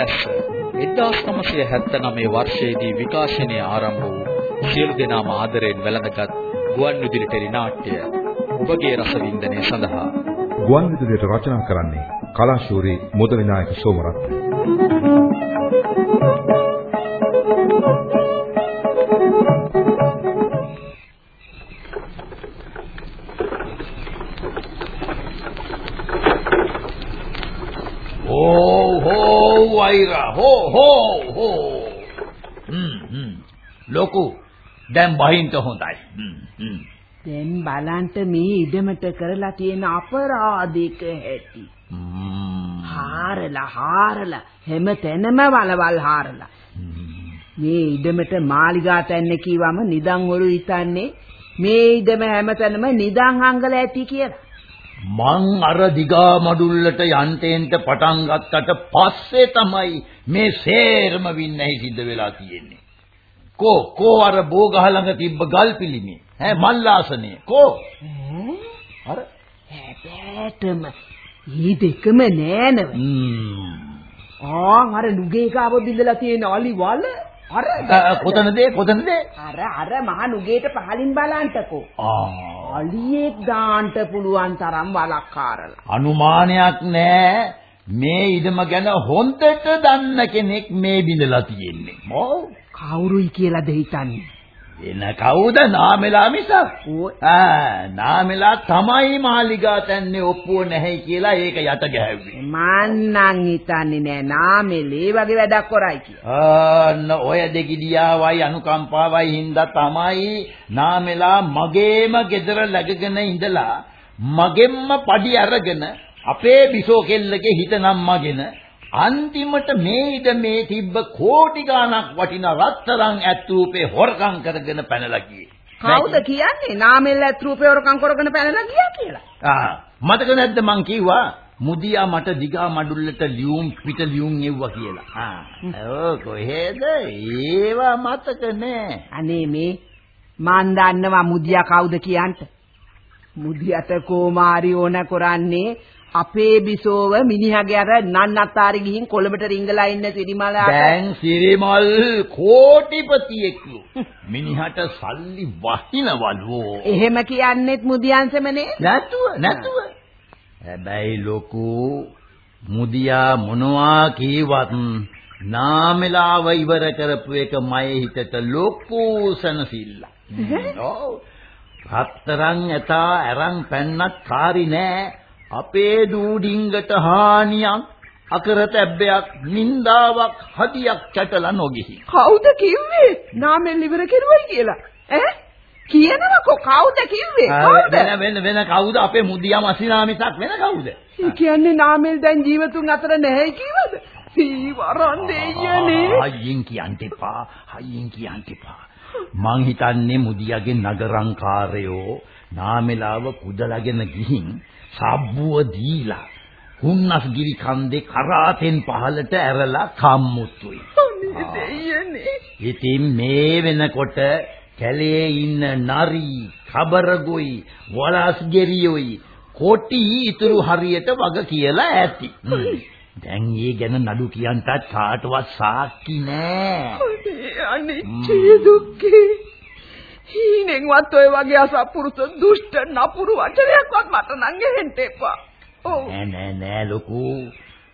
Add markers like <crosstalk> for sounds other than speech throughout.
පැලැස්ස 1979 වර්ෂයේදී විකාශනය ආරම්භ වූ සියලු දෙනාම ආදරයෙන් වැළඳගත් ගුවන් විදුලි ටෙලි නාට්‍ය ඔබගේ රසවින්දනය සඳහා ගුවන් විදුලියට රචනා කරන්නේ කලාශූරී මුදවිනායක සෝමරත්න. ලොකු දැන් බහින්ත හොඳයි දැන් බලන්න මේ ඉඩමට කරලා තියෙන අපරාධික හැටි. හාරලා හාරලා හැම තැනම වලවල් හාරලා. මේ ඉඩමට මාලිගාට එන්න කිව්වම නිදන් වරු හිතන්නේ මේ ඉඩම හැම තැනම නිදන් අංගල ඇති කියලා. මං අර දිගා මඩුල්ලට යන්තෙන්ට පටන් ගත්තට පස්සේ තමයි මේ සේරම වින්නැහි සිද්ධ වෙලා තියෙන්නේ. කෝ කෝ අර බෝගහ ළඟ තිබ්බ ගල් පිළිමේ. ඈ මල්ලාසනේ කෝ? අර? හැබැටම ඊ දෙකම නෑනව. ආ අර නුගේ කාව බින්දලා තියෙන අලි වල අර කොතනද? කොතනද? අර අර මහ නුගේට පහලින් බලන්ටකෝ අලියෙක් දාන්න පුළුවන් තරම් වලක්කාරලා අනුමානයක් නෑ මේ ඉදම ගැන හොන්දට දන්න කෙනෙක් මේ බිඳලා තියෙන්නේ මොකෝ කවුරුයි කියලාද හිතන්නේ? එන කවුද නාමෙලා මිසක්? ආ නාමෙලා තමයි මාලිගා තන්නේ ඔප්පුව නැහැ කියලා ඒක යට ගැහුවේ. මන්නම් හිතන්නේ නෑ නාමෙලේ වගේ වැඩක් කරයි කියලා. ආන්න ඔය දෙගිඩියාවයි අනුකම්පාවයි හින්දා තමයි නාමෙලා මගේම ගෙදර läගගෙන ඉඳලා මගෙම්ම පඩි අරගෙන අපේ බිසෝ කෙල්ලගේ හිත නම්මගෙන අන්තිමට මේ ඉද මේ තිබ්බ කෝටි ගාණක් වටින රත්තරන් ඇත්රූපේ හොරකම් කරගෙන පැනලා ගියේ. කවුද කියන්නේ නාමෙල් ඇත්රූපේ හොරකම් කරගෙන පැනලා ගියා කියලා? ආ මතක නැද්ද මං කිව්වා මුදියා මට දිගා මඩුල්ලට ලියුම් පිට ලියුම් එව්වා කියලා. ආ ඔව් කොහෙද? ඒවා මතක නෑ. අනේ මේ මන් දන්නවා මුදියා කවුද කියන්ට. මුදියට කොමාරි ඕන කරන්නේ අපේ බිසෝව මිනිහගේ අර නන්නත්තාරි ගිහින් කොළඹට රිංගලා ඉන්න සිරිමලාට. දැන් සිරිමල් කෝටිපතියෙක්ලු මිනිහට සල්ලි වහිනවලු. එහෙම කියන්නෙත් මුදියන්සමනේ. නැතුව නැතුව. හැබැයි ලොකු මුදියා මොනවා කීවත් නාමලාව ඉවර කරපු එක මයේ හිතට ලොකු සනසිල්ල. <laughs> ඔව්. හතරන් ඇතා අරන් පැන්නත් කාරි නෑ අපේ දූඩිංගට හානියක් අකරතැබ්බයක් නින්දාවක් හදියක් චටලා නොගිහි. කවුද කිව්වේ? නාමෙන් ඉවර කෙරුවයි කියලා. ඈ? කියනවකෝ කවුද කිව්වේ? කවුද? වෙන වෙන වෙන කවුද අපේ මුදියා මසිනා මිසක් වෙන කවුද? කියන්නේ නාමෙල් දැන් ජීවතුන් අතර නැහැ කිව්වද? සීවරන් දෙයියනේ. අයියෙන් කියන්න එපා. අයියෙන් කියන්න එපා. මං හිතන්නේ මුදියාගේ නගරංකාරයෝ නාමෙලාව කුදලාගෙන ගිහින් සබ්බුව දීලා හුන්නස්ගිරි කන්දේ කරාතෙන් පහලට ඇරලා කම්මුතුයි. අනේ දෙයියනේ. ඉතින් මේ වෙනකොට කැලේ ඉන්න නරි, කබරගොයි, වලාස්ගෙරියොයි කොටි ඉතුරු හරියට වග කියලා ඇති. දැන් ඒ ගැන නඩු කියන්ටත් කාටවත් සාක්ෂි නෑ. අනේ දුක්ඛේ. හීනෙන්වත් ඔය වගේ අසපුරුෂ දුෂ්ට නපුරු වචනයක්වත් මට නම් ගෙහෙන්න එපා. ඔව්. නෑ නෑ නෑ ලොකු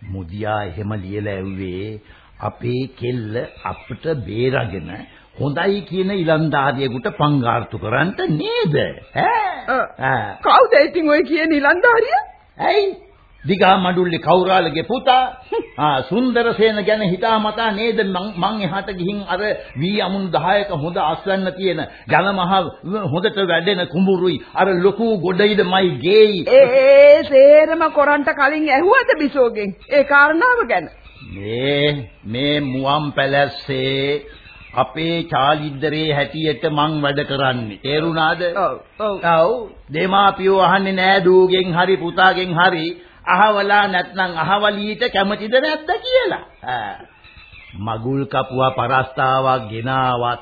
මුදියා එහෙම ලියලා ඇව්වේ අපේ කෙල්ල අපිට බේරගෙන හොඳයි කියන ඉලන්දාරියෙකුට පංගාර්ථු කරන්ට නේද? ඈ කවුද ඉතින් ඔය කියන ඉලන්දාරිය? ඇයි දිගා මඩුල්ලේ කෞරාලගේ පුතා. <laughs> ආ සුන්දරසේන ගැන හිතාමතා නේද? මං එහාට ගිහින් අර වී අමුණු 10ක හොඳ අස්වැන්න තියෙන ජනමහ හොඳට වැඩෙන කුඹුරුයි. අර ලොකු ගොඩයිදමයි ගේයි. ඒ සේරම කොරන්ට කලින් ඇහුවද බිසෝගෙන්? ඒ කාරණාව ගැන? මේ මේ මුවන් පැලැස්සේ අපේ චාලිද්දරේ හැටියට මං වැඩ කරන්නේ. තේරුණාද? ඔව් ඔව්. ඔව්. දෙමාපියෝ අහන්නේ නෑ දූගෙන් හරි පුතාගෙන් හරි අහවලා නැත්නම් අහවලීට කැමතිද නැද්ද කියලා. මගුල් කපුවා පරස්තාවක් ගෙනාවත්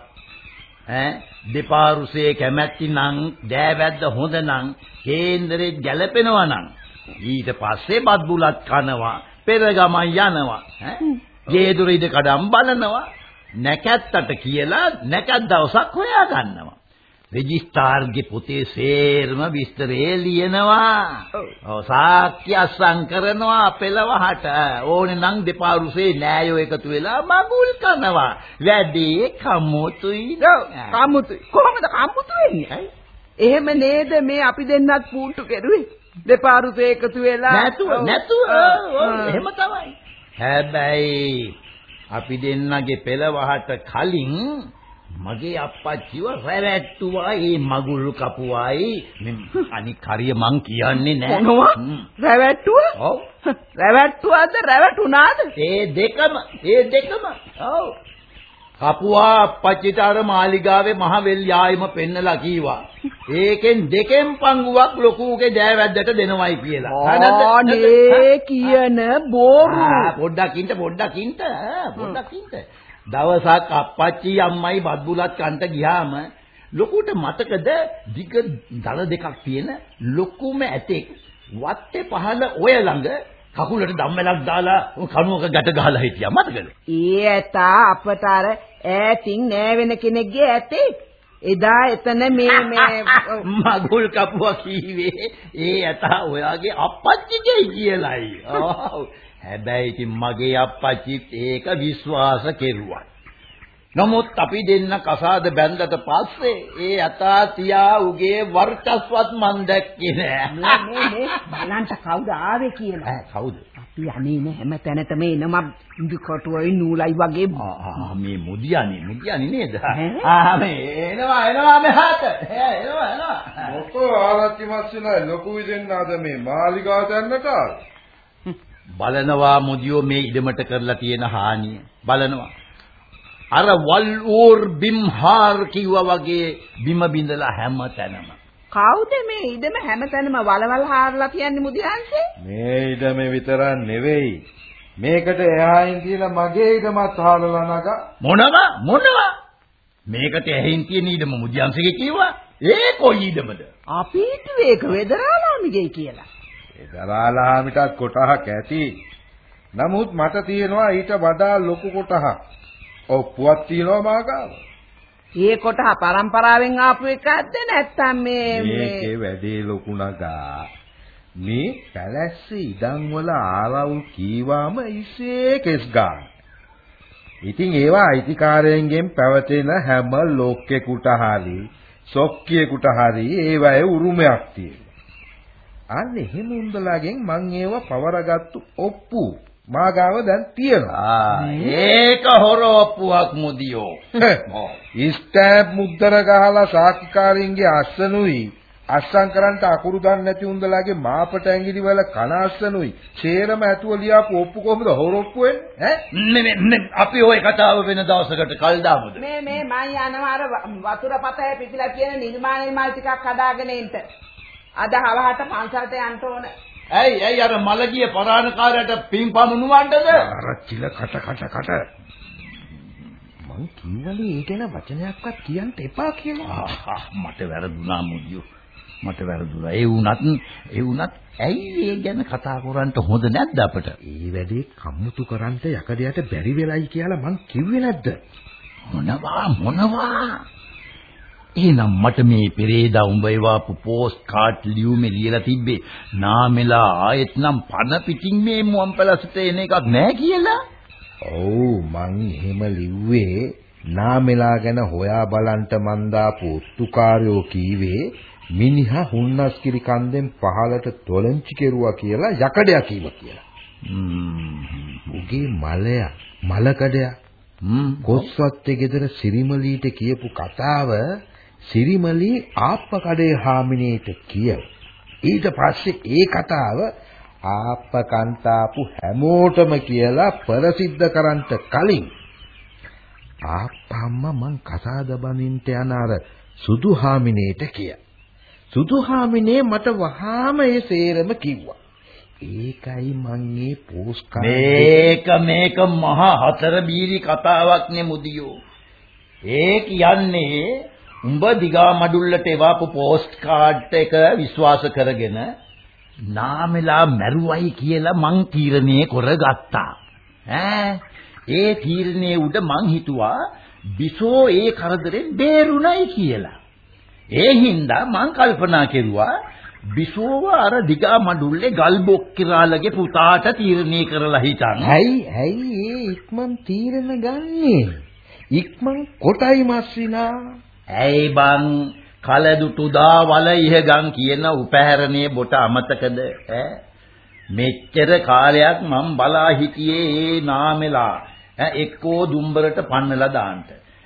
ඈ දෙපාරුසේ කැමැති නම් දෑවැද්ද හොඳ නම් කේන්දරේ ගැලපෙනවා නම් ඊට පස්සේ බත් බුලත් කනවා පෙර ගමන් යනවා ඈ ගේදොර ඉද කඩම් බලනවා. නැකැත්තට කියලා නැකත් දවසක් හොයා ගන්නවා. රෙජිස්ට්‍රාර්ගේ පොතේ සේරම විස්තරේ ලියනවා. ඔව් සාක්ෂි අස්සම් කරනවා පෙළවහට. ඕනේ නම් දෙපාරුසේ නෑයෝ එකතු වෙලා මගුල් කරනවා. වැඩේ කමුතුයි. කම්මුතුයි. කොහොමද කම්මුතු වෙන්නේ? එහෙම නේද මේ අපි දෙන්නත් පූට්ටු කෙරුවේ? දෙපාරුසේ එකතු වෙලා නැතුව නැතුව එහෙම තමයි. හැබැයි අපි දෙන්නගේ පෙළවහට කලින් මගේ අප්පච්චිව රැවැට්ටුවා ඒ මගුල් කපුවායි. අනික් හරිය මං කියන්නේ නෑ. මොනවා? රැවැට්ටුවා? ඔව්. රැවැට්ටුවාද රැවටුණාද? ඒ දෙකම ඒ දෙකම. ඔව්. කපුවා අප්පච්චිට අර මාලිගාවේ මහවෙල් යායම පෙන්නලා කීවා. ඒකෙන් දෙකෙන් පංගුවක් ලොකුගේ දෑවැද්දට දෙනවයි කියලා. අනේ කියන බෝරු. පොඩ්ඩක් ඉන්න පොඩ්ඩක් ඉන්න. පොඩ්ඩක් ඉන්න දවසක් අප්පච්චි අම්මයි බත් බුලත් කන්ට ගියාම ලොකුට මතකද දිග දල දෙකක් තියෙන ලොකුම ඇතෙක් වත්තේ පහළ ඔය ළඟ කකුලට ධම්මලක් දාලා කණුවක ගැට ගහලා හිටියා මතකද? ඒ ඇතා අපට අර ඈතින් නෑවෙන කෙනෙක්ගේ ඇතේ එදා එතන මේ මේ <laughs> මගුල් කපුවා කීවේ ඒ ඇතා ඔයාගේ අප්පච්චිගේ කියලයි. හැබැයි ඉතින් මගේ අප්පච්චිත් ඒක විශ්වාස කෙරුවා. නමුත් අපි දෙන්න කසාද බැන්දට පස්සේ ඒ අතා තියා උගේ වර්චස්වත් මන් දැක්කේ නෑ. මේ මේ මේ බලන්න කවුද ආවේ කියලා. ඈ කවුද? අපි අනේ නෑ හැම තැනටම එනම ඉදි කොටුවයි නූලයි වගේ ආ මේ මුදියානි මුදියානි නේද? ආ මේ එනවා එනවා මෙහාට. එනවා එනවා. මොකෝ ආරච්චි මස්සලා ලොකු විදෙන්නාද මේ මාලිගාවට යන්නට බලනවා මුදියෝ මේ ඉඩමට කරලා තියෙන හානිය. බලනවා. අර වල් ඌර් බිම්හාර් කිව්වා වගේ බිම බිඳලා හැම තැනම. කවුද මේ ඉඩම හැමතැනම වලවල් හාරලා තියන්නේ මුදියන්සේ? මේ ඉඩම විතරක් නෙවෙයි. මේකට එහායින් තියලා මගේ ඉඩමත් හාරලා නගා. මොනවා මොනවා? මේකට ඇහින් තියෙන ඉඩම මුදියන්සේගේ කිව්වා. ඒ කොයි ඉඩමද? අපි හිතුවේ ඒක වෙදරාලාමිගේ කියලා. ඒ දරාලාමිටත් කොටහක් ඇති. නමුත් මට තියෙනවා ඊට වඩා ලොකු කොටහක්. ඔප්පුවක් තියෙනවා මාගාව. ඒ කොටහ පරම්පරාවෙන් ආපු එකක්ද නැත්නම් මේ මේකේ වැඩේ ලොකු නගා. මේ පැලැස්ස ඉඩම් වල ආරවුල් කීවාම ඉසේ කෙස් ගන්න. ඉතින් ඒවා අයිතිකාරයෙන්ගෙන් පැවතෙන හැම ලෝකෙකුට හරි සොක්කියෙකුට හරි ඒවයේ උරුමයක් තියෙනවා. අන්න එහෙම උන්දලාගෙන් මං ඒව පවරගත්තු ඔප්පු. මාගාව දැන් තියෙනවා. ඒක හොරොප්පුවක් මුදියෝ. ස්ටෑප් මුද්දර ගහලා සාක්ෂිකාරින්ගේ අස්සනුයි. අස්සම් කරන්ට අකුරු දන්නේ නැති උන්දලාගේ මාපට ඇඟිලි වල කන අස්සනුයි. ෂේරම ඇතුව ලියාපු ඔප්පු කොහොමද හොරොප්පු වෙන්නේ? ඈ? අපි ওই කතාව වෙන දවසකට කල් දාමුද? මේ මේ මම යනවා අර වතුර පතේ පිටිලා තියෙන නිර්මාණ මල් ටිකක් හදාගෙන ඉන්න අද හවහට පන්සලට යන්න ඕන ඇයි ඇයි අර මලගිය පරාණකාරයට පින්පම් නුවන්නද? ආරච්චිල කට කට කට. මං කිව්වලේ ඒ ගැන වචනයක්වත් කියන්න එපා කියලා. මට වැරදුනා මුදියෝ. මට වැරදුනා. ඒ වුණත් ඒ වුණත් ඇයි ඒ ගැන කතා කරන්න හොඳ නැද්ද අපට? ඒ වැඩේ කම්මුතු කරන්ට යකඩයට බැරි වෙලයි කියලා මං කිව්වේ නැද්ද? මොනවා මොනවා? එහෙනම් මට මේ පෙරේදා උඹ ඒවාපු පෝස්ට් කාඩ් ලියුමේ ලියලා තිබ්බේ නාමෙලා ආයෙත් නම් පන පිටින් මේ මුවන් පැලසට එන එකක් නෑ කියලා. ඔව් මං එහෙම ලිව්වේ නාමෙලා ගැන හොයා බලන්ට මන් දාපු ඔත්තුකාරයෝ කීවේ මිනිහා හුන්නස්කිරි කන්දෙන් පහලට තොලංචි කෙරුවා කියලා යකඩයක් කීවා කියලා. උගේ මලයා මලකඩයා කොස්වත්තේ ගෙදර සිරිමලීට කියපු කතාව සිරිමලි ආප්පකඩේ හාමිනේට කියව. ඊට පස්සේ ඒ කතාව ආප්ප කන්තාපු හැමෝටම කියලා ප්‍රසිද්ධ කරන්ට කලින් ආප්පම්ම මං කසාද බඳින්ට යන අර සුදු හාමිනේට කිය. සුදු හාමිනේ මට වහාම ඒ සේරම කිව්වා. ඒකයි මං මේ පෝස්ට් මේක මේක මහා හතර බීරි කතාවක් නේ මුදියෝ. ඒ කියන්නේ උඹ දිගා මඩුල්ලට එවාපු පෝස්ට් කාඩ් එක විශ්වාස කරගෙන නාමෙලා මැරුවයි කියලා මං තීරණය කරගත්තා. ඈ ඒ තීරණයේ උඩ මං හිතුවා බිසෝ ඒ කරදරෙන් බේරුණයි කියලා. ඒ හින්දා මං කල්පනා කෙරුවා බිසෝව අර දිගා මඩුල්ලේ ගල් බොක්කිරාලගේ පුතාට තීරණය කරලා හිටන්. ඇයි ඇයි ඒ ඉක්මන් තීරණ ගන්නේ? ඉක්මන් කොටයි මස්සිනා. ඇයි බං කලදුටුදා වල ඉහගම් කියන උපහැරණයේ බොට අමතකද ඈ මෙච්චර කාලයක් මම බලා හිටියේ ඒ නාමෙලා ඈ එක්කෝ දුම්බරට පන්නලා දාන්න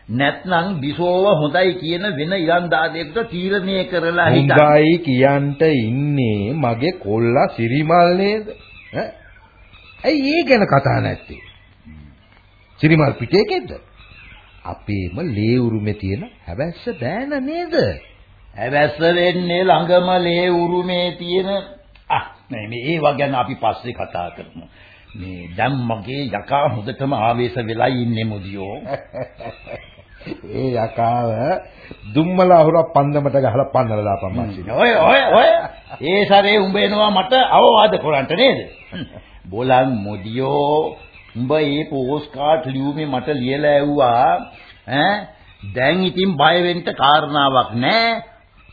නැත්නම් බිසෝව හොඳයි කියන වෙන ඉලන්දාරියෙකුට තීරණය කරලා හිටන් හොඳයි කියන්ට ඉන්නේ මගේ කොල්ලා සිරිමල් නේද? ඈ? ඇයි ඒ ගැන කතා නැත්තේ? සිරිමල් පිටේකෙද්ද? අපේම ලේ උරුමේ තියෙන හැබැස්ස බෑන නේද? හැබැස්ස වෙන්නේ ළඟම ලේ උරුමේ තියෙන ආ මේ මේ ඒවා ගැන අපි පස්සේ කතා කරමු මේ දැන් මගේ යකා හොඳටම ආවේශ වෙලා ඉන්නේ මුදියෝ <laughs> ඒ යකාව දුම්මල අහුරක් පන්දමට ගහලා පන්නලා දාපන් මාසින. ඔය ඔය ඔය ඒ සැරේ උඹ එනවා මට අවවාද කරන්නට නේද? බෝලන් මොදියෝ උඹ මේ පෝස්ට් කාඩ් ලියුමේ මට ලියලා ඇව්වා ඈ දැන් ඉතින් බය වෙන්න කාරණාවක් නැහැ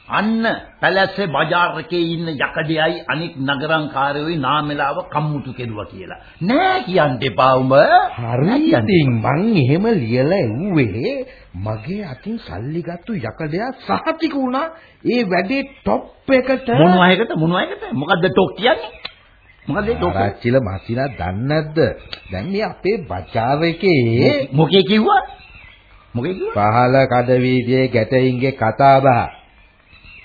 අන්න පැලැස්සේ බજાર එකේ ඉන්න යකඩයයි අනික් නගරංකාරයෝයි නාමෙලාව කම්මුතු කෙරුවා කියලා. නෑ කියන්න එපා උඹ. හරි ඉතින් මං එහෙම ලියලා එව්වේ මගේ අතින් සල්ලි ගත්තු යකඩයා සහතික වුණා ඒ වැඩේ টොප් එකට. මොන අයකට මොන අයකට? මොකද්ද টොප් කියන්නේ? මොකද්ද ටොක්? ආරච්චිල මාසිනා දන්නේ නැද්ද? දැන් මේ අපේ බજાર එකේ මොකේ කිව්වා? මොකේ කිව්වා? පහල කඩවීදියේ ගැටයින්ගේ කතා බහ.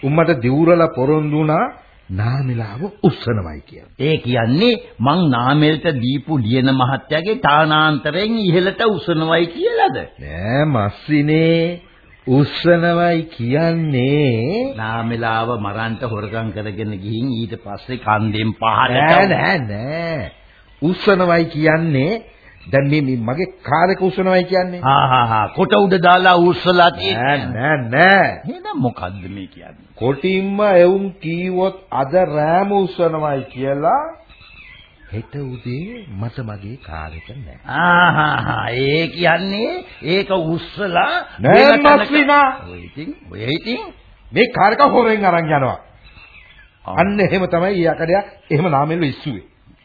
උම්මට දිවුරලා පොරොන්දු වුණා නාමිලාව උස්සනවයි කියලා. ඒ කියන්නේ මං නාමෙල්ට දීපු ලියන මහත්තයාගේ තානාන්තරයෙන් ඉහළට උසනවයි කියලාද? නෑ මස්සිනේ උස්සනවයි කියන්නේ. නාමෙලාව මරන්ට හොරකම් කරගෙන ගිහින් ඊට පස්සේ කන්දෙන් පහරට නෑ නෑ නෑ. උස්සනවයි කියන්නේ. දැන් මේ මගේ කාර් එක උස්සනවයි කියන්නේ. හා හා හා. කොට උඩ දාලා උස්සලා නෑ තියෙන්නේ. නෑ නෑ. එහෙනම් මොකද්ද මේ කියන්නේ? කොටින්ම එවුන් කීවොත් අද රෑම උස්සනවයි කියලා හෙට උදේ මට මගේ කාර් එක නෑ. ආහා ඒ කියන්නේ ඒක උස්සලා නෑ මස්ලිනා. ඔය ඉතින් ඔය ඉතින්. මේ කාර් එක හොරෙන් අරන් යනවා. අන්න එහෙම තමයි යකඩයා එහෙම නාමෙල්ල ඉස්සුවේ.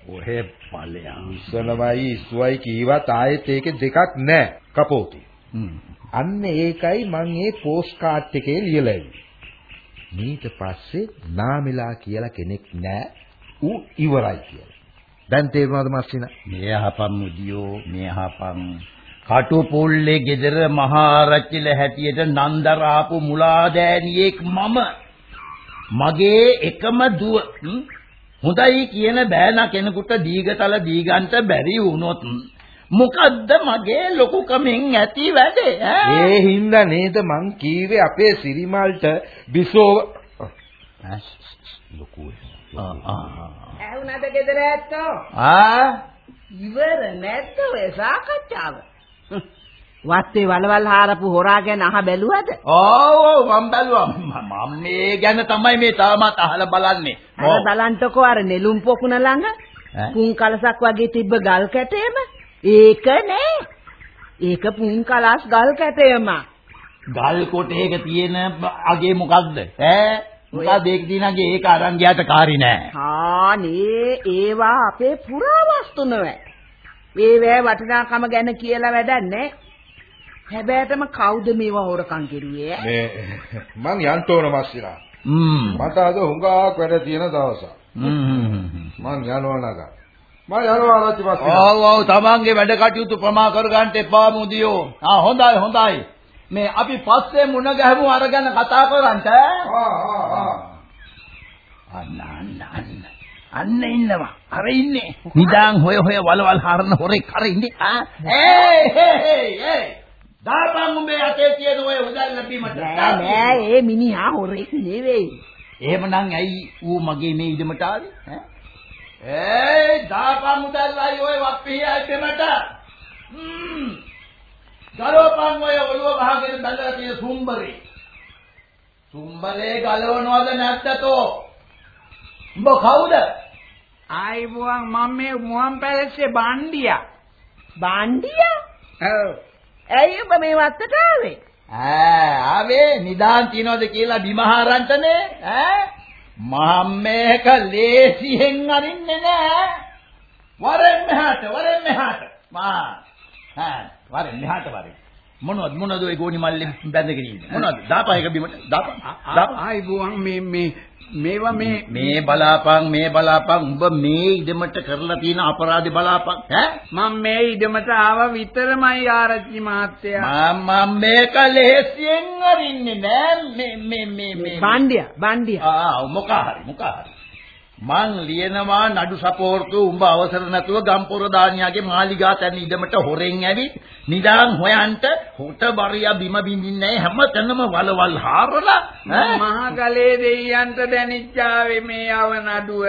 ඔහෙ ඵලයන් උස්සනවයි ඉස්සුවයි කීවත් ආයෙත් ඒකේ දෙකක් නෑ කපෝති. අන්න ඒකයි මම මේ පෝස්ට් කාඩ් එකේ ලියලා. ඊට පස්සේ නාමිලා කියලා කෙනෙක් නෑ. ඌ ඉවරයි කියලා. දැන් තේරුණාද මස්සිනා? මේ අහපන් මුදියෝ මේ අහපන් කටුපුල්ලේ ගෙදර මහරච්චිල හැටියට නන්දරාපු මුලාදෑනියෙක් මම. මගේ එකම දුව? හොඳයි කියන බෑන කෙනෙකුට දීගතල දීගන්ට බැරි වුණොත් මොකද්ද මගේ ලොකුකමෙන් ඇති වැඩේ? ඈ? ඒ හින්දා නේද මං කීවේ අපේ සිරිමල්ට බිසෝව ලොකු ආ ඇහුණද ගෙදර ඇත්තෝ? ආ ඉවර නැද්ද ඔය සාකච්ඡාව? <laughs> වත්තේ වලවල් හාරපු හොරා ගැන අහ බැලුවද? ඔව් ඔව් මම බැලුවා මම මේ ගැන තමයි මේ තාමත් අහලා බලන්නේ අර බලන්ටකෝ අර නෙළුම් පොකුණ ළඟ? පුන් කලසක් වගේ තිබ්බ ගල් කැටේම ඒක නෑ. ඒක පුන් කලස් ගල් කැටේම. ගල් කොටේක තියෙන අගේ මොකද්ද ඈ මොකද ඒක දිනගේ ඒක අරන් ගියාට කාරි නෑ ආනේ ඒවා අපේ පුරාවස්තු නෙවෙයි. ඒවැ වටිනාකම ගැන කියලා වැඩක් නෑ. හැබැයිටම කවුද මේවා හොරකම් කෙරුවේ? මේ මං යන්න ඕන මස්සිනා. හ්ම් මට අද හුඟක් වැඩ තියෙන දවසක්. හ්ම් මං යනවා නගා. මං යනවා ආරච්චි මස්සිනා. ඔව් ඔව් තමන්ගේ වැඩ කටයුතු ප්‍රමා කර ගන්න එපා මුදියෝ ආ හොඳයි හොඳයි මේ අපි පස්සේ මුණ ගැහමු අරගෙන කතා කරන්ට ආ ආ ආ. අන්න අන්න අන්න. අන්න ඉන්නවා. අර ඉන්නේ. නිදාන් හොය හොය වලවල් හරන හොරෙක් අර ඉන්නේ. ආ? ඒ දාපන් උඹේ අතේ තියෙන ඔය උදැල්ල බීමට නෑ නෑ ඒ මිනිහා හොරෙක් නෙවෙයි. එහෙමනම් ඇයි ඌ මගේ මේ ඉඩමට ආවේ? ඈ? ඒ දාපන් උදැල්ලයි ඔය වප්පියයි බෙමට හ්ම්. ගලවපන් ඔය ඔළුව වහගෙන බැලලා තියෙන සුම්බරේ. සුම්බරේ ගලවනවද නැද්දතෝ උඹ කවුද? ආයිබුවන් මම මේ මුවන් පැලස්සේ බණ්ඩියා. බණ්ඩියා? ඔව්. ඇයි ඔබ මේ වත්තට ආවේ? ඈ ආවේ නිදාන් තියනවද කියලා බිමහාරන්ටනේ ඈ? මම මේක ලේසියෙන් අරින්නේ නෑ. වරෙන් මෙහාට වරෙන් මෙහාට. මා ඈ වරෙන් මෙහාට වරෙන් මොනවද? මොනවද ඔය ගෝණි මල්ලේ බැඳගෙන ඉන්නේ? මොනවද? දාපා එක බිමට දාපා. දාපා. ආයි බුවන් මේ මේ මේවා මේ මේ බලාපන් මේ බලාපන්. උඹ මේ ඉදමට කරලා තියෙන අපරාධේ බලාපන්. ඈ? මම මේ ඉඩමට ආව විතරමයි ආරච්චි මහත්තයා මම මේක ලේසියෙන් අරින්නේ නෑ. මේ මේ මේ මේ බණ්ඩියා බණ්ඩියා. ආ මොකා හරි මොකා හරි මං ලියනවා නඩු සපෝර්තු උඹ අවසර නැතුව ගම්පොර දානියාගේ මාලිගා තැන ඉදමට හොරෙන් ඇවිත් නිදාන් හොයන්ට හොට බරියා බිම බින්දින්නේ හැම තැනම වලවල් හාරලා? මහගලේ දෙයියන්ට දැනිච්චාවේ මේ අවනඩුව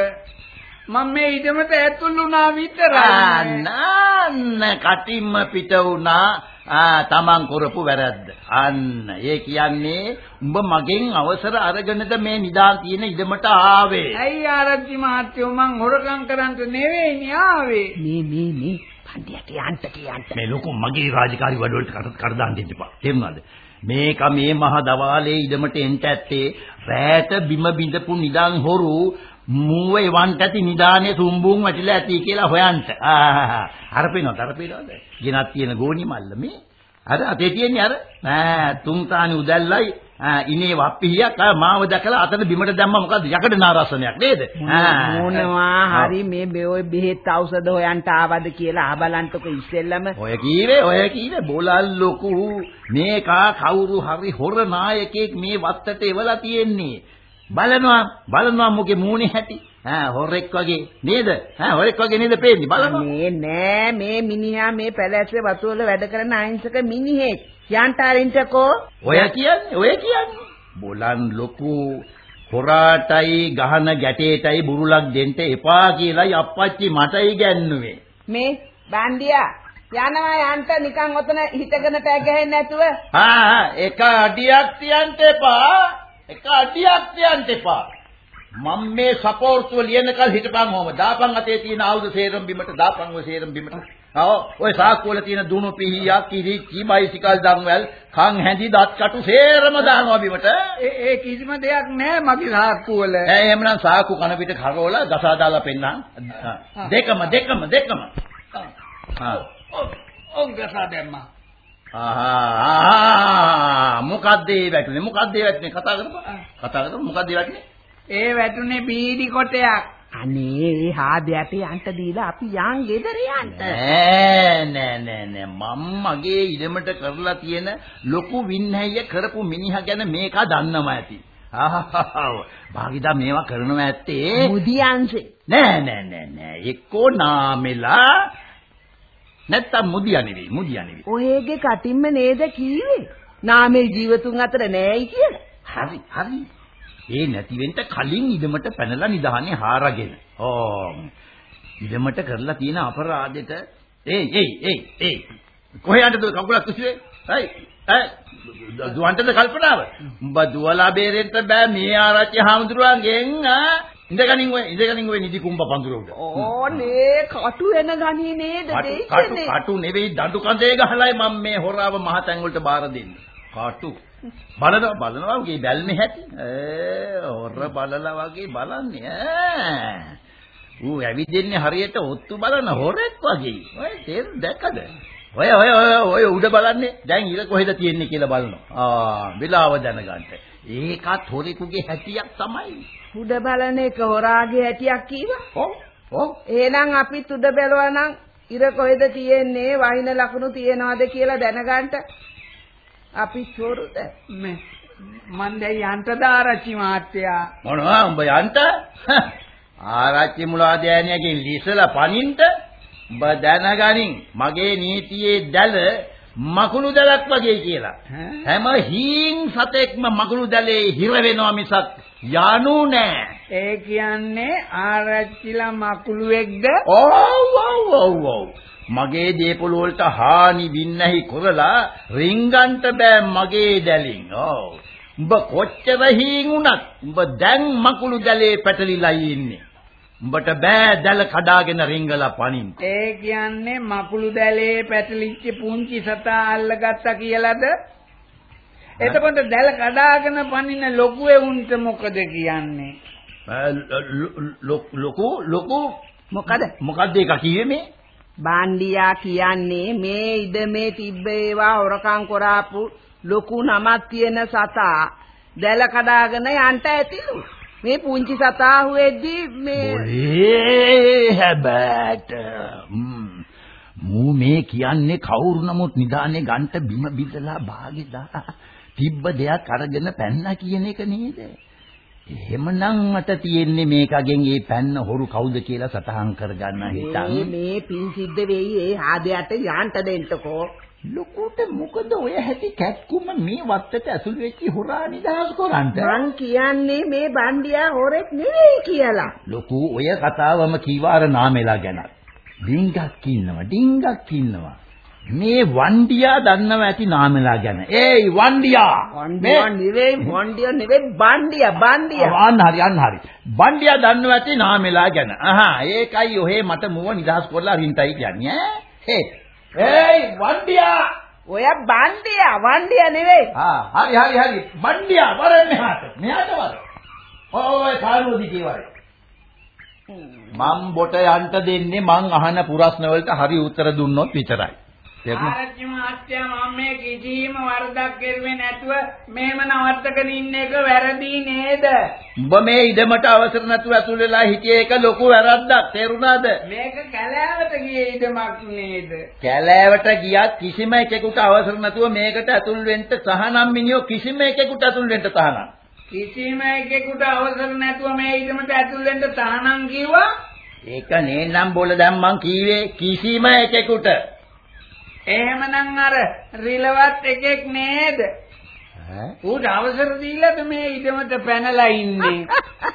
මම මේ ඉඩමට ඇතුළුනා විතරයි. අන්න කටින්ම පිට වුණා ආ තමන් කරපු වැරද්ද අන්න ඒ කියන්නේ උඹ මගෙන් අවසර අරගෙනද මේ නිදාන් තියෙන ඉදමට ආවේ ඇයි ආරච්චි මහත්තයෝ මං හොරකම් කරන්ට නෙවෙයිනේ ආවේ මේ මේ මේ බණ්ඩියා කියන්ට කියන්ට මේ ලොකු මගේ රාජකාරි වැඩවලට කර දාන්න දෙන්න එපා. තේරුණාද? මේක මේ මහ දවාලේ ඉදමට එන්ට ඇත්තේ රැට බිම බිඳපු නිදාන් හොරු මූව එවන්ට ඇති නිදානේ සුම්බුන් වැටිලා ඇති කියලා හොයන්ට. ආ අර පේනවද? අර පේනවද? ගෙනත් තියෙන ගෝණි මල්ල මේ. අර අතේ තියෙන්නේ අර ඈ තුන් තානි උදැල්ලයි ඉනේ වප්පිහියක් මාව දැකලා අතන බිමට දැම්මා මොකද්ද යකඩ නාරසනයක් නේද? මොනවා හරි මේ බෙෝයි බෙහෙත් ඖෂධ හොයන්ට ආවද කියලා අහබලන්ටකො ඉස්සෙල්ලම ඔය කීවේ ඔය කීවේ බෝලල් ලොකු මේකා කවුරු හරි හොර නායකයෙක් මේ වත්තට එවලා තියෙන්නේ බලනවා බලනවා මොකේ මූණේ හැටි. ඈ හොරෙක් වගේ නේද? ඈ හොරෙක් වගේ නේද පේන්නේ? බලනවා. මේ නෑ මේ මිනිහා මේ පැලැස්සේ වතුවල වැඩ කරන අහිංසක මිනිහෙක්. යන්ට අරින්ටකෝ. ඔය කියන්නේ ඔය කියන්නේ. බෝලන් ලොකු හොරාටයි ගහන ගැටේටයි බුරුලක් දෙන්න එපා කියලායි අප්පච්චි මට ඉගැන්නුවේ මේ බණ්ඩියා යනවා යන්ට නිකන් ඔතන හිටගෙන ටැග් ගහන්නේ නැතුව. ආ එක අඩියක් තියන්න එපා එක අඩියක් තියන්න එපා. මම මේ සපෝර්ට්ුව ලියනකල් හිටපන් ඕම දාපන් අතේ තියෙන ආයුධ සේරම බිමට දාපන් ඔය සේරම බිමට. ආ ඔය සාක්කුව වල තියෙන දුණු පිහියක් කිරි කීබයිසිකල් දන්වැල් කන් හැඳි දත් කටු සේරම දානවා බිමට. ඒ ඒ කිසිම දෙයක් නැහැ මගේ සාක්කු වල. ඈ එහෙමනම් සාක්කු කන පිට කරවලා ගසා දාලා පෙන්නම් දෙකම දෙකම දෙකම. ආ ඔව්. ගසා දැම්මා. ආහා මොකද්ද ඒ වැටුනේ? මොකද්ද ඒ වැටුනේ? කතා කරපන් කතා කරමු. මොකද්ද ඒ වැටුනේ? ඒ වැටුනේ බීඩි කොටයක්. අනේ ඒ හාදයට යන්ට දීලා අපි යන් ගෙදර යන්න. නෑ නෑ නෑ නෑ. මම මගේ ඉඩමට කරලා තියෙන ලොකු වින්නැය කරපු මිනිහා ගැන මේක දන්නවා ඇති. ආහා භාගිතා මේවා කරනවා ඇත්තේ මුදියන්සේ. නෑ නෑ නෑ නෑ. එක්කෝ නාමෙලා නැත්තම් මුදියා නෙවෙයි මුදියා නෙවෙයි. ඔයගේ කටින්ම නේද කීවේ නාමේ ජීවතුන් අතර නෑයි කියලා හරි හරි ඒ නැති වෙන්න කලින් ඉදමට පැනලා නිදානේ හාරගෙන. ඕ. ඉදමට කරලා තියෙන අපරාධෙට ඒයි ඒයි ඒයි ඒයි. කොහේ යන්නද කකුලක් කුසිවේ? හයි. ඈ දුවන්ටද කල්පනාව? උඹ දුවලා බේරෙන්න බෑ මේ ආරච්චි හාමුදුරුවන්ගෙන් ආ. ඉඳගනින් ඔය ඉඳගනින් ඔය නිදි කුඹ පඳුර උඩ. ඕනේ කටු වෙන ගණී නේද කටු කටු කටු නෙවෙයි දඬු කඳේ ගහලයි මම මේ හොරාව මහතැන් වලට බාර දෙන්නේ. කටු. බලනවා බලනවා වගේ බැල්මේ හැටි. හොර බලලා වගේ බලන්නේ. ඌ ඇවිදින්නේ හරියට ඔත්තු බලන හොරෙක් වගේ. ඔය තේර දැක්කද? ඔය ඔය ඔය ඔය උඩ බලන්නේ දැන් ඉර කොහෙද තියෙන්නේ කියලා බලනවා. ආ වෙලාව දැනගන්න. ඒකත් හොරෙකුගේ හැටියක් තමයි. උඩ බලන එක හොරාගේ හැටියක් කීවා ඔව් ඔව් එහෙනම් අපි උඩ බැලුවා නම් ඉර කොහෙද තියෙන්නේ වහින ලකුණු තියනවාද කියලා දැනගන්න අපි චොරුද මේ මන් දැන් යන්ට දාරච්චි මාත්‍යා? මොනවා උඹ යන්ට? ආරච්චි මුලාදෑනියගෙන් ලිසලා පනින්ට උඹ දැනගනින් මගේ නීතියේ දැල මකුළු දැලක් වගේ කියලා. හැම හීන් සතෙක්ම මකුළු දැලේ හිර වෙනවා මිසක් යනු නෑ. ඒ කියන්නේ ආරච්චිලා මකුළුවෙක්ද? ඔව් ඔව් ඔව් ඔව් මගේ දේපොළ වලට හානි වින්නැහි කරලා රින්ගන්ට බෑ මගේ දැලින් ඔව් උඹ කොච්චර හීන් උනත් උඹ දැන් මකුළු දැලේ පැටලිලා ඉන්නේ උඹට බෑ දැල කඩාගෙන රිංගලා පනින්න. ඒ කියන්නේ මකුළු දැලේ පැටලිච්ච පුංචි සතා අල්ලගත්තා කියලාද? එතකොට දැල කඩාගෙන පනින ලොකු එවුන්ට මොකද කියන්නේ? ලොකු ලොකු මොකද? මොකද්ද ඒක කිව්වේ මේ? බාණ්ඩියා කියන්නේ මේ ඉඩමේ තිබ්බ ඒවා හොරකම් කරාපු ලොකු නමක් තියෙන සතා දැල කඩාගෙන යන්න ඇතිලු. මේ පුංචි සතා හුවෙද්දී මේ ඔේ හැබෑට මූ මේ කියන්නේ කවුරු නමුත් නිදානේ ගන්ට බිම බිඳලා භාගෙදා තිබ්බ දෙයක් අරගෙන පැන්නා කියන එක නේද? එහෙමනම් මට තියෙන්නේ මේකගෙන් ඒ පැන්න හොරු කවුද කියලා සටහන් කරගන්න හිතන්. මේ පින් සිද්ධ වෙයි ඒ ආදයට යන්න දෙන්නකෝ. ලොකුට මොකද ඔය හැටි කැක්කුම මේ වත්තට ඇතුල් වෙච්ච හොරා නිදහස් කරන්න මං කියන්නේ මේ බණ්ඩියා හොරෙක් නෙවෙයි කියලා ලොකු ඔය කතාවම කීවාර නාමෙලා ගැන ඩිංගක් ඉන්නවා ඩිංගක් ඉන්නවා මේ වණ්ඩියා දන්නව ඇති නාමෙලා ගැන. ඒයි වණ්ඩියා. වණ්ඩියා නෙවෙයි වණ්ඩියා නෙවෙයි බණ්ඩියා බණ්ඩියා. අන්න හරි අන්න හරි. බණ්ඩියා දන්නව ඇති නාමෙලා ගැන. අහා ඒකයි ඔහෙ මට මුව නිදහස් කරලා රින්ටයි කියන්නේ ඈ? ඒයි වණ්ඩියා. ඔය බණ්ඩියා වණ්ඩියා නෙවෙයි. ආ හරි හරි හරි. බණ්ඩියා වරෙන් මෙහාට. මෙහාට වර. ඔය කාරණෝදි කියවරේ. මම් බොට යන්න දෙන්නේ මං අහන ප්‍රශ්න වලට හරි උත්තර දුන්නොත් විතරයි? ආරච්චි මහත්තයා මම මේ කිසිම වරදක් කරුවේ නැතුව මෙහෙම නවත්තගෙන ඉන්න එක වැරදි නේද? උඹ මේ ඉඩමට අවසර නැතුව ඇතුල් වෙලා හිටියේ එක ලොකු වැරද්දක් තේරුණාද? මේක කැලෑවට ගියේ ඉඩමක් නේද? කැලෑවට ගියත් කිසිම එකෙකුට අවසර නැතුව මේකට ඇතුල් වෙන්න තහනම් මිනිහෝ කිසිම එකෙකුට ඇතුල් වෙන්න තහනම්. කිසිම එකෙකුට අවසර නැතුව මේ ඉඩමට ඇතුල් වෙන්න තහනම් කිව්වා? ඒක නේනම් බොල දැන් මං කීවේ කිසිම එකෙකුට එහෙමනම් අර රිලවත් එකෙක් නේද? ඌට අවසර දීලාද මේ ඉඩමට පැනලා ඉන්නේ?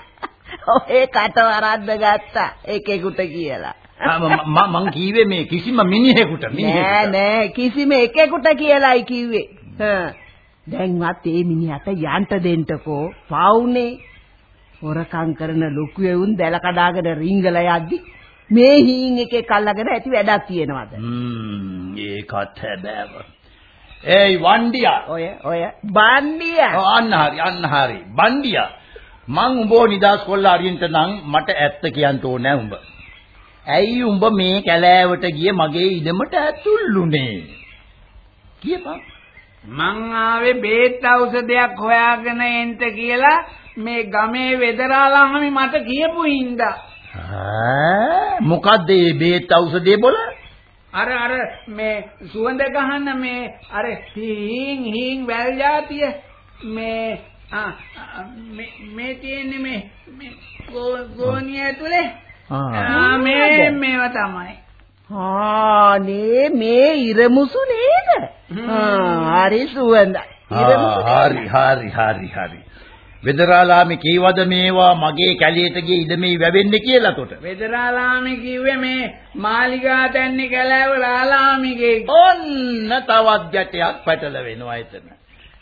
<laughs> ඔය කට වරද්ද ගත්තා එකෙකුට කියලා. මම මං කීවේ මේ කිසිම මිනිහෙකුට නෑ නෑ කිසිම එකෙකුට කියලායි කිව්වේ. දැන්වත් ඒ මිනිහට යන්න දෙන්නකෝ. පවුනේ. හොරකම් කරන ලොකු එවුන් දැල කඩාගෙන රිංගලා යද්දි මේ හීන් එකේ කල්ලාගෙන ඇති වැඩක් තියෙනවද? හ්ම් ඒකත් හැබෑව. ඒයි වණ්ඩියා. ඔය ඔය බණ්ඩියා. අන්න හරි අන්න හරි. බණ්ඩියා. මං උඹව නිදාස් කොල්ලා අරින්ට නම් මට ඇත්ත කියන්න ඕනේ උඹ. ඇයි උඹ මේ කැලෑවට ගියේ මගේ ඉඩමට ඇතුල්ුනේ? කියපන්. මං ආවේ බේත් ඖෂධයක් හොයාගෙන එන්න කියලා මේ ගමේ වෙදරාළාමි මට කියපු හින්දා ඈ මොකද්ද මේ බේත් ඖෂධේ බොල? අර අර මේ සුවඳ ගහන මේ අර හීන් හීන් වැල් જાතිය මේ ආ මේ තියෙන්නේ මේ මේ ගෝනිය ඇතුලේ ආ මේ මේව තමයි ආනේ මේ ඉරමුසු නේද? හරි සුවඳයි. හරි හරි හරි හරි. වෙදරාලාමි කීවද මේවා මගේ කැලියට ගිය ඉඩමේ වැවෙන්නේ කියලා කොට. වෙදරාලාමි කිව්වේ මේ මාලිගා තැන්නේ කැලෑව රාලාමිගේ. ඔන්න තවත් ගැටයක් පැටල වෙනවා එතන.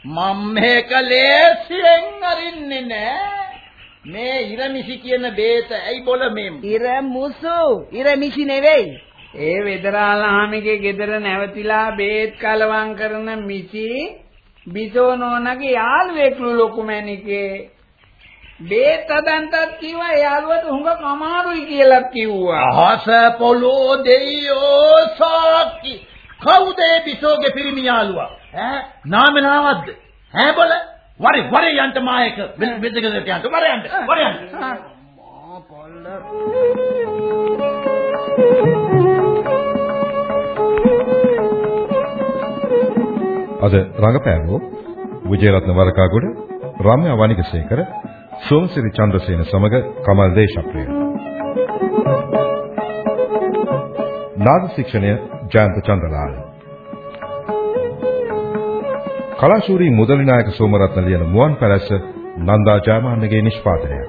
මම මේක ලේසියෙන් අරින්නේ නෑ. මේ ඉරමිසි කියන බේත ඇයි බොල මේ ඉරමුසු ඉරමිසි නෙවෙයි. ඒ වෙදරාලාමිගේ ගෙදර නැවතිලා බේත් කලවම් කරන මිසි බිසෝ නෝනගේ යාළුවෙක්ලු ලොකු මැනිකේ බේත් හදන්ටත් කිව්වා යාළුවට හුඟක් අමාරුයි කියලා කිව්වා. අහස පොළොව දෙයියෝ සාකි. කවුද ඒ බිසෝගේ පිරිමි යාළුවා? ඈ නාමනාවක්ද? ඈ බල වරේ වරේ යන්ට මායක බෙදගෙදරට යන්න වරේ යන්න වරේ යන්න. මා පොල්ල අද රංගපෑවෝ විජේරත්න වරකාගොඩ රම්‍ය වනිකසේකර සෝමසිරි චන්ද්‍රසේන සමග කමල් දේශප්‍රිය. නාද ශික්ෂණය ජයන්ත චන්ද්‍රලාල්. කලාශූරී මුදලි නායක සෝමරත්න ලියන මුවන් පැලැස්ස නන්දා ජයමාන්නගේ නිෂ්පාදනය.